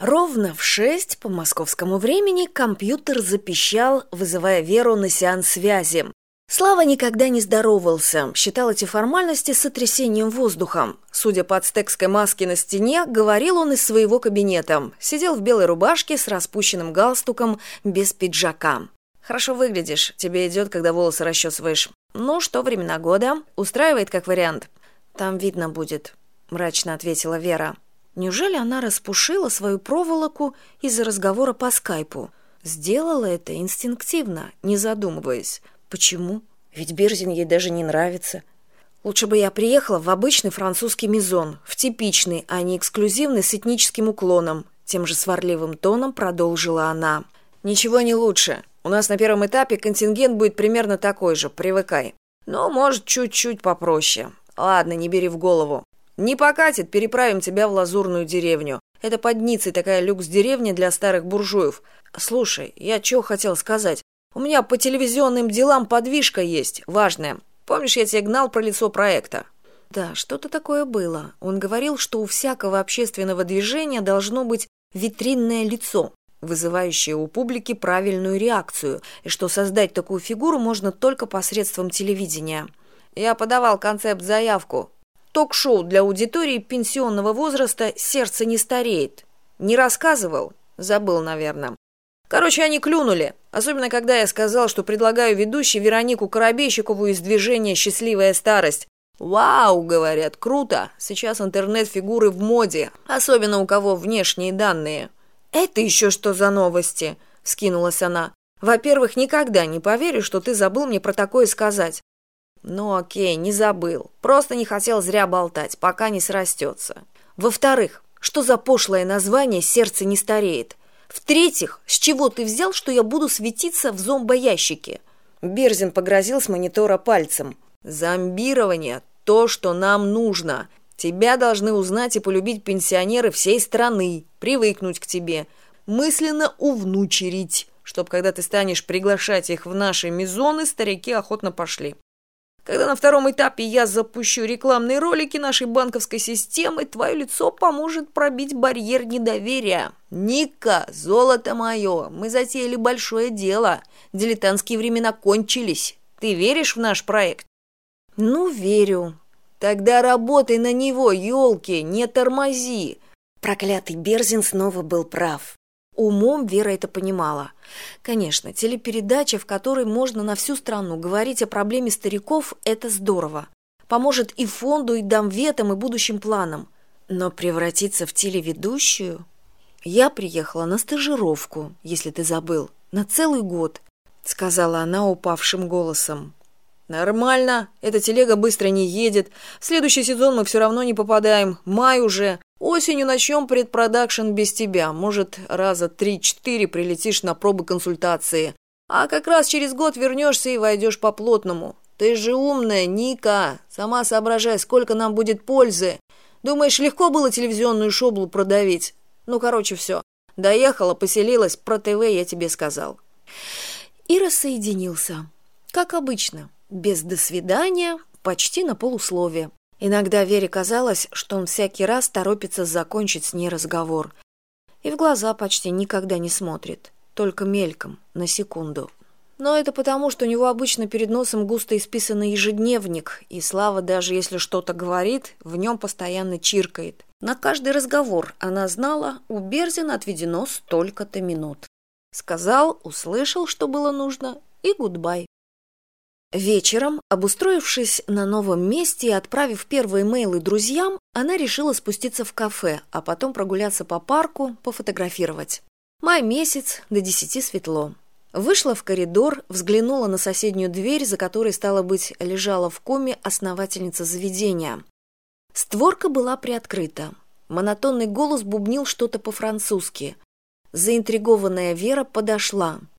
Ровно в шесть по московскому времени компьютер запищал, вызывая Веру на сеанс связи. Слава никогда не здоровался, считал эти формальности сотрясением воздухом. Судя по ацтекской маске на стене, говорил он из своего кабинета. Сидел в белой рубашке с распущенным галстуком, без пиджака. «Хорошо выглядишь, тебе идет, когда волосы расчесываешь. Ну, что времена года? Устраивает как вариант?» «Там видно будет», — мрачно ответила Вера. Неужели она распушила свою проволоку из-за разговора по скайпу? Сделала это инстинктивно, не задумываясь. Почему? Ведь Берзин ей даже не нравится. Лучше бы я приехала в обычный французский мизон, в типичный, а не эксклюзивный с этническим уклоном. Тем же сварливым тоном продолжила она. Ничего не лучше. У нас на первом этапе контингент будет примерно такой же, привыкай. Но, может, чуть-чуть попроще. Ладно, не бери в голову. Не покатит, переправим тебя в лазурную деревню. Это под Ницей такая люкс-деревня для старых буржуев. Слушай, я чего хотел сказать. У меня по телевизионным делам подвижка есть, важная. Помнишь, я тебе гнал про лицо проекта? Да, что-то такое было. Он говорил, что у всякого общественного движения должно быть витринное лицо, вызывающее у публики правильную реакцию, и что создать такую фигуру можно только посредством телевидения. Я подавал концепт-заявку. Ток-шоу для аудитории пенсионного возраста «Сердце не стареет». Не рассказывал? Забыл, наверное. Короче, они клюнули. Особенно, когда я сказал, что предлагаю ведущей Веронику Коробейщикову из движения «Счастливая старость». «Вау!» — говорят, «круто! Сейчас интернет-фигуры в моде, особенно у кого внешние данные». «Это еще что за новости?» — вскинулась она. «Во-первых, никогда не поверю, что ты забыл мне про такое сказать». «Ну окей, не забыл. Просто не хотел зря болтать, пока не срастется». «Во-вторых, что за пошлое название «Сердце не стареет»?» В-третьих, с чего ты взял, что я буду светиться в зомбоящике? Берзин погрозил с монитора пальцем. Зомбирование – то, что нам нужно. Тебя должны узнать и полюбить пенсионеры всей страны, привыкнуть к тебе, мысленно увнучерить, чтобы когда ты станешь приглашать их в наши мизоны, старики охотно пошли. Когда на втором этапе я запущу рекламные ролики нашей банковской системы, твое лицо поможет пробить барьер недоверия. Ника, золото мое, мы затеяли большое дело. Дилетантские времена кончились. Ты веришь в наш проект? Ну, верю. Тогда работай на него, елки, не тормози. Проклятый Берзин снова был прав. Умом Вера это понимала. Конечно, телепередача, в которой можно на всю страну говорить о проблеме стариков, это здорово. Поможет и фонду, и дамветам, и будущим планам. Но превратиться в телеведущую... Я приехала на стажировку, если ты забыл, на целый год, сказала она упавшим голосом. Нормально, эта телега быстро не едет. В следующий сезон мы все равно не попадаем. Май уже. Осенью начнем предпродакшн без тебя. Может, раза три-четыре прилетишь на пробы консультации. А как раз через год вернешься и войдешь по плотному. Ты же умная, Ника. Сама соображай, сколько нам будет пользы. Думаешь, легко было телевизионную шоблу продавить? Ну, короче, все. Доехала, поселилась, про ТВ я тебе сказал. И рассоединился. Как обычно без «до свидания», почти на полуслове. Иногда Вере казалось, что он всякий раз торопится закончить с ней разговор. И в глаза почти никогда не смотрит, только мельком, на секунду. Но это потому, что у него обычно перед носом густо исписанный ежедневник, и Слава, даже если что-то говорит, в нем постоянно чиркает. На каждый разговор она знала, у Берзина отведено столько-то минут. Сказал, услышал, что было нужно, и гудбай. Вечером, обустроившись на новом месте и отправив первые мейлы друзьям, она решила спуститься в кафе, а потом прогуляться по парку, пофотографировать. Май месяц, до десяти светло. Вышла в коридор, взглянула на соседнюю дверь, за которой, стало быть, лежала в коме основательница заведения. Створка была приоткрыта. Монотонный голос бубнил что-то по-французски. Заинтригованная Вера подошла.